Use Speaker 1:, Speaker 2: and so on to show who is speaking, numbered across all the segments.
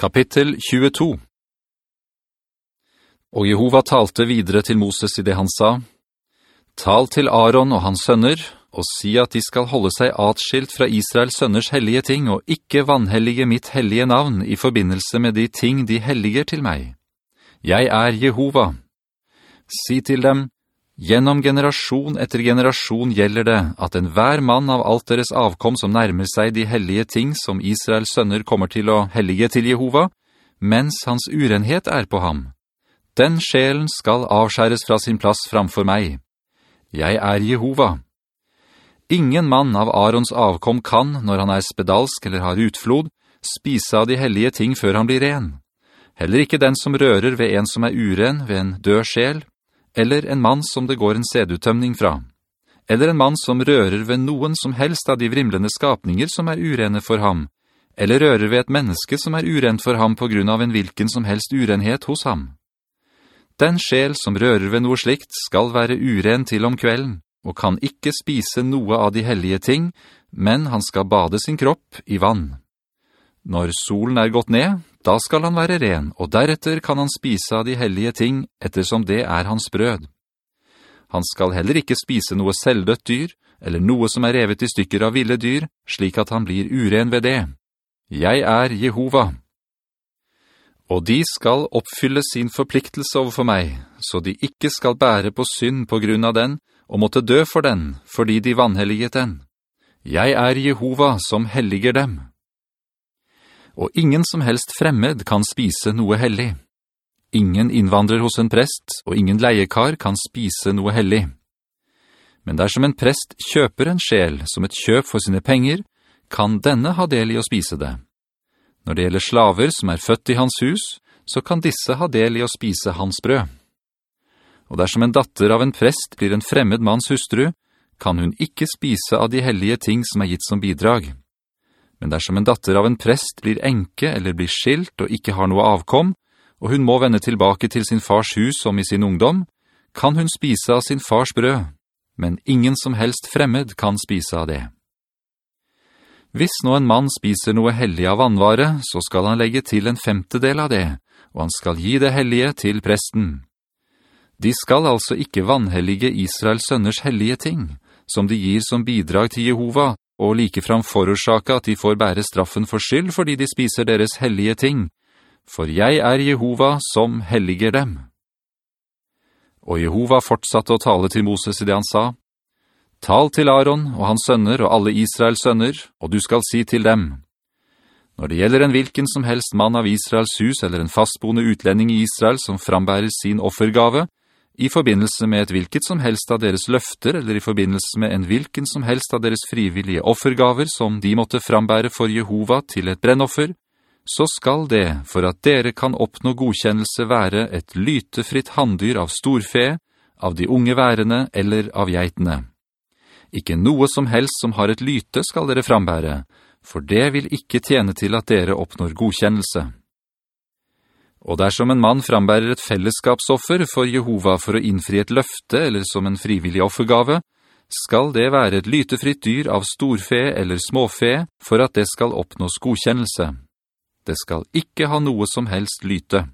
Speaker 1: Kapittel 22 Og Jehova talte videre til Moses i det han sa, «Tal til Aaron og hans sønner, og si at de skal holde seg atskilt fra Israels sønners hellige ting, og ikke vanhellige mitt hellige navn i forbindelse med de ting de helliger til meg. Jeg er Jehova. Si til dem, Gjennom generasjon etter generasjon gjelder det at en hver mann av alt deres avkom som nærmer seg de hellige ting som Israels sønner kommer til å hellige til Jehova, mens hans urenhet er på ham. Den sjelen skal avskjæres fra sin plass framfor meg. Jeg er Jehova. Ingen mann av Arons avkom kan, når han er spedalsk eller har utflod, spise av de hellige ting før han blir ren. Heller ikke den som rører ved en som er uren ved en død sjel, eller en mann som det går en sedutømning fra, eller en mann som rører ved noen som helst av de vrimlende skapninger som er urene for ham, eller rører ved et menneske som er urent for ham på grunn av en hvilken som helst urenhet hos ham. Den sjel som rører ved noe slikt skal være uren til om kvelden, og kan ikke spise noe av de hellige ting, men han skal bade sin kropp i vann. Når solen er gått ned, da skal han være ren, og deretter kan han spise av de hellige ting, ettersom det er hans brød. Han skal heller ikke spise noe selvdødt dyr, eller noe som er revet i stykker av ville dyr, slik at han blir uren ved det. Jeg er Jehova. Og de skal oppfylle sin forpliktelse overfor meg, så de ikke skal bære på synd på grunn av den, og måtte dø for den, fordi de vanhelliget den. Jeg er Jehova som helliger dem og ingen som helst fremmed kan spise noe hellig. Ingen innvandrer hos en prest, og ingen leiekar kan spise noe hellig. Men dersom en prest kjøper en sjel som et kjøp for sine penger, kan denne ha del i å spise det. Når det gjelder slaver som er født i hans hus, så kan disse ha del i å spise hans brød. Og dersom en datter av en prest blir en fremmed manns hustru, kan hun ikke spise av de hellige ting som er gitt som bidrag. Men dersom en datter av en prest blir enke eller blir skilt og ikke har noe avkom, og hun må vende tilbake til sin fars hus som i sin ungdom, kan hun spise av sin fars brød, men ingen som helst fremmed kan spise av det. Hvis nå en mann spiser noe hellig av vannvare, så skal han legge til en femtedel av det, og han skal gi det hellige til presten. De skal altså ikke vannhellige Israels sønners hellige ting, som de gir som bidrag til Jehova, og likefram forårsake at de får bære straffen for skyld fordi de spiser deres hellige ting, for jeg er Jehova som helliger dem. Og Jehova fortsatte å tale til Moses i det han sa, «Tal til Aaron og hans sønner og alle Israels sønner, og du skal si til dem, når det gjelder en hvilken som helst mann av Israels hus eller en fastboende utlending i Israel som frambærer sin offergave, i forbindelse med et hvilket som helst av deres løfter, eller i forbindelse med en hvilken som helst av deres frivillige offergaver som de måtte frambære for Jehova til et brennoffer, så skal det, for at dere kan oppnå godkjennelse, være et lytefritt handdyr av storfe, av de unge værene eller av geitene. Ikke noe som helst som har et lyte skal dere frambære, for det vil ikke tjene til at dere oppnår godkjennelse. Og dersom en mann frambærer et fellesskapsoffer for Jehova for å innfri et løfte eller som en frivillig offergave, skal det være et lytefritt dyr av storfe eller småfe for at det skal oppnås godkjennelse. Det skal ikke ha noe som helst lyte.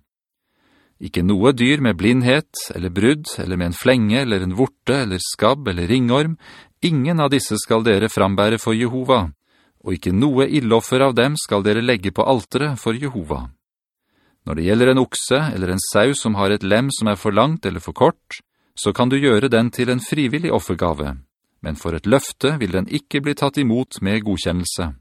Speaker 1: Ikke noe dyr med blindhet, eller brudd, eller med en flenge, eller en vorte, eller skabb, eller ringorm, ingen av disse skal dere frambære for Jehova, og ikke noe illoffer av dem skal dere legge på altere for Jehova. Når det gjelder en okse eller en sau som har et lem som er for langt eller for kort, så kan du gjøre den til en frivillig offergave, men for et løfte vil den ikke bli tatt imot med godkjennelse.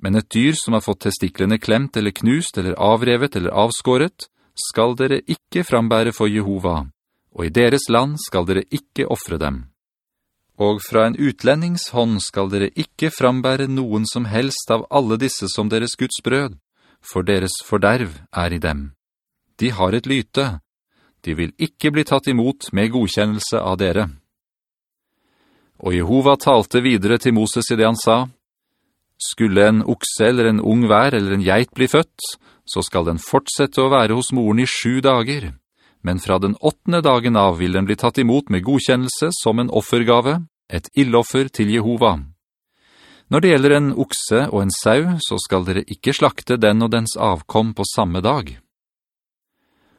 Speaker 1: Men et dyr som har fått testiklene klemt eller knust eller avrevet eller avskåret, skal dere ikke frambære for Jehova, og i deres land skal dere ikke offre dem. Og fra en utlendingshånd skal dere ikke frambære noen som helst av alle disse som deres Guds brød, for deres forderv er i dem. De har et lyte. De vil ikke bli tatt imot med godkjennelse av dere. Og Jehova talte videre til Moses i det han sa, «Skulle en okse eller en ung vær eller en geit bli født, så skal den fortsette å være hos moren i sju dager, men fra den åttende dagen av vil den bli tatt imot med godkjennelse som en offergave, et illoffer til Jehova. Når det gjelder en okse og en sau, så skal dere ikke slakte den og dens avkom på samme dag.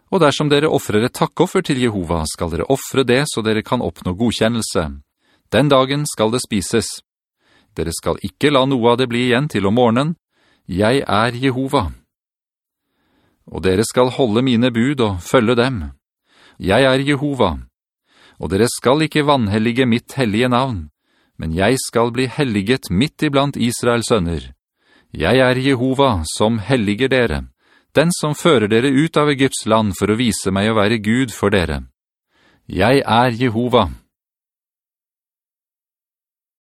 Speaker 1: Og dersom dere offrer et takkoffer til Jehova, skal dere offre det så dere kan oppnå godkjennelse. Den dagen skal det spises. Dere skal ikke la noe av det bli igjen til om morgenen. Jeg er Jehova. Og dere skal holde mine bud og følge dem. Jeg er Jehova. Og dere skal ikke vanhellige mitt hellige navn, men jeg skal bli helliget midt iblant Israels sønner. Jeg er Jehova som helliger dere, den som fører dere ut av Egypts land for å vise meg å være Gud for dere. Jeg er Jehova.»